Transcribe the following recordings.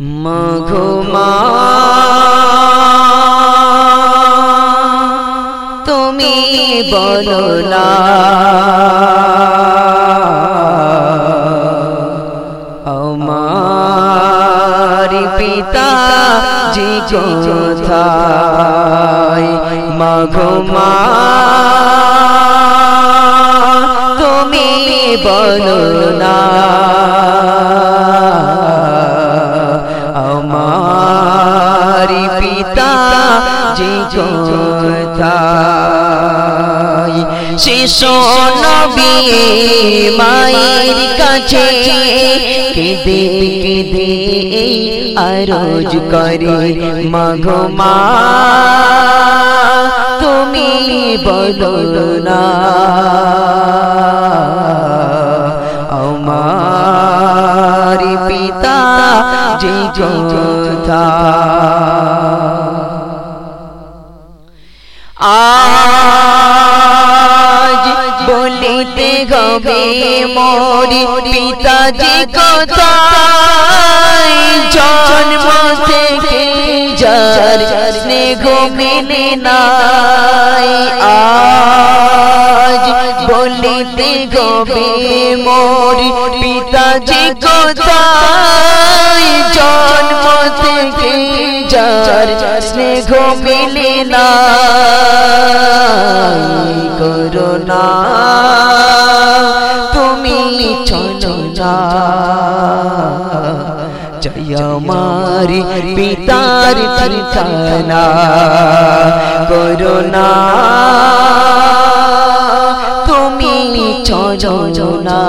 মাঘো মা। তুমি বলো না। আমার পিতা জি কোথায়? মাঘো মা। তুমি বলো না। নবী, মায়ের কাছে কেঁদে কেঁদে আরজ করে। মাঘো মা, তুমি বলো না, আমার পিতা যে কথা বলিতে গবে মোরি পিতাজি কোথায় জন্ম থেকে যার স্নেহ মেনে নাই আজ বলিতে গবে মোরি পিতাজি কোথায় জন্ম থেকে যার স্নেহ মেলে না করোনা তুমি চলো না। জয় আমার পিতার ঠিকানা করোনা তুমি চলো না।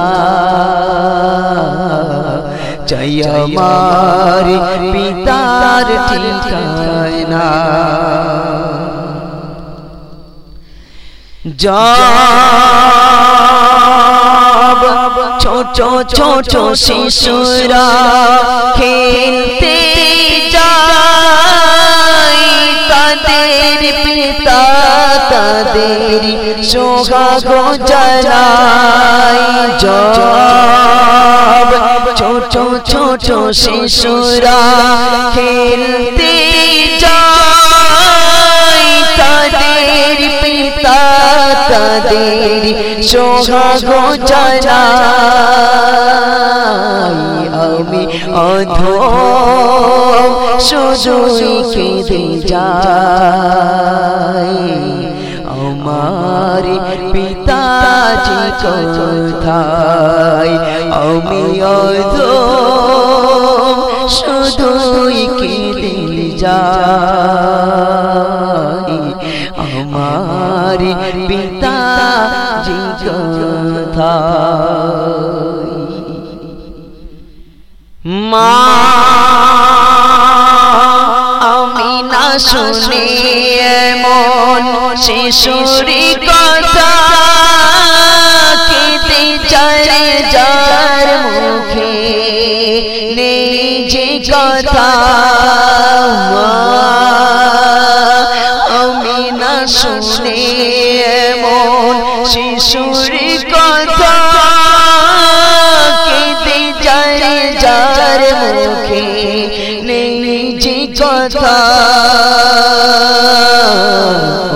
আমার পিতার ঠিকানা। যাব ছোট ছোট শিশুরা খেলতে যায়। তাদের পিতা তাদের সোহাগ জানাই যাব ছোট ছোট শিশুরা খেলতে যায় তাদের সোহাগ জানাই, আমি অধ শুধুই কেঁদে যাই। আমার পিতাজি কোথায়? আমি অধ শুধুই কেঁদে যাই। না শুনে এমন শিশুরি কথা যায় যার মুখে যে কথা। আমি না শুনে এমন শিশুরি কথা যায় যার মুখে কথা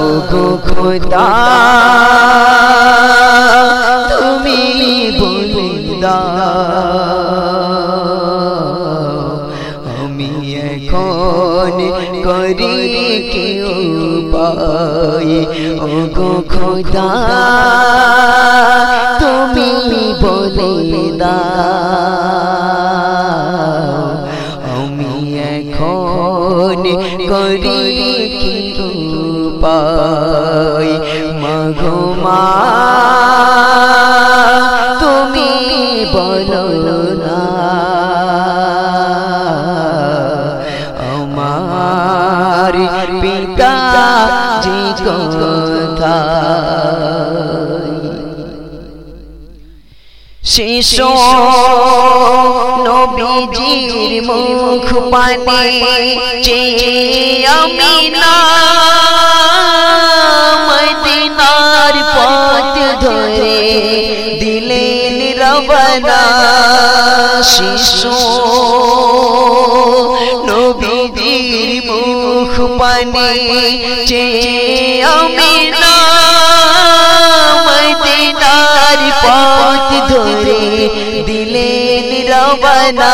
ও গো খোদা, তুমি বলিদা। আমি এখন করি কেউ পাই ও গো খোদা, তুমি বলে করি মাঘো মা তুমি বলো না। আমার পিতা কথা শিশু নবীজির মুখ পানে চেয়ে মদিনার পথ ধরে দিলে রবনা শিশু। নবীর মুখ পানে চে আমিনা। মদিনার পথ ধরে দিলে রবনা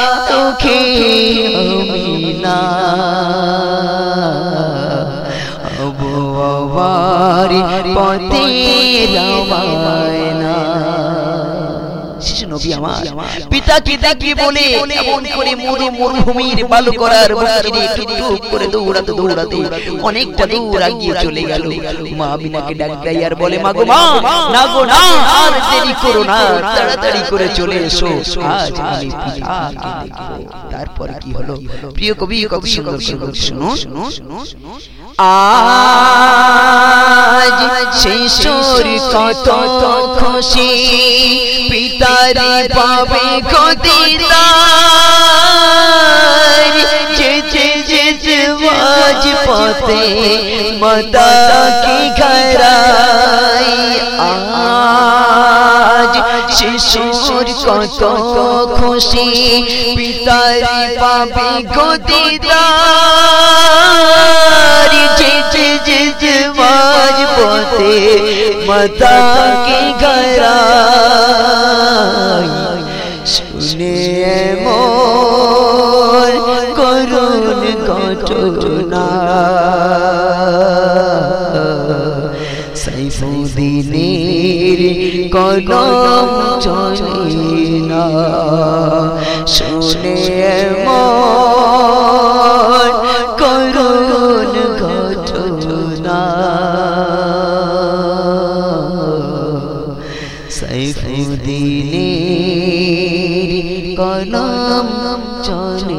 আমার। পিতাকে দেখে বলে এমন করে মরু মরুভূমির বালু করার বুকিরে টুকটুক করে দৌড়াতে দৌড়াতে অনেকটা দূর আগিয়ে চলে গেল। মা বিনাকে ডাক দেয় আর বলে মা গো মা না গো না আর দেরি করো না তাড়াতাড়ি করে চলে এসো আজ আমি পিতাকে দেখব। তারপর কি হলো? প্রিয় কবি কত সুন্দর সুন্দর শুনো শুনো শুনো আজ শিশুর কত খুশি পিতারে পাবে গদিদার যেতে যেতে বাজ পথে মাতা কি ঘরাই আজ শিশুর কত খুশি পিতারে পাবে গদিদার যেতে যেতে বাজ পথে মাতা কি ঘরাই সাইফুদ্দিনের কলম চলে না শুনে মোর করুণ ঘটনা সাইফুদ্দিনের কলম চলে না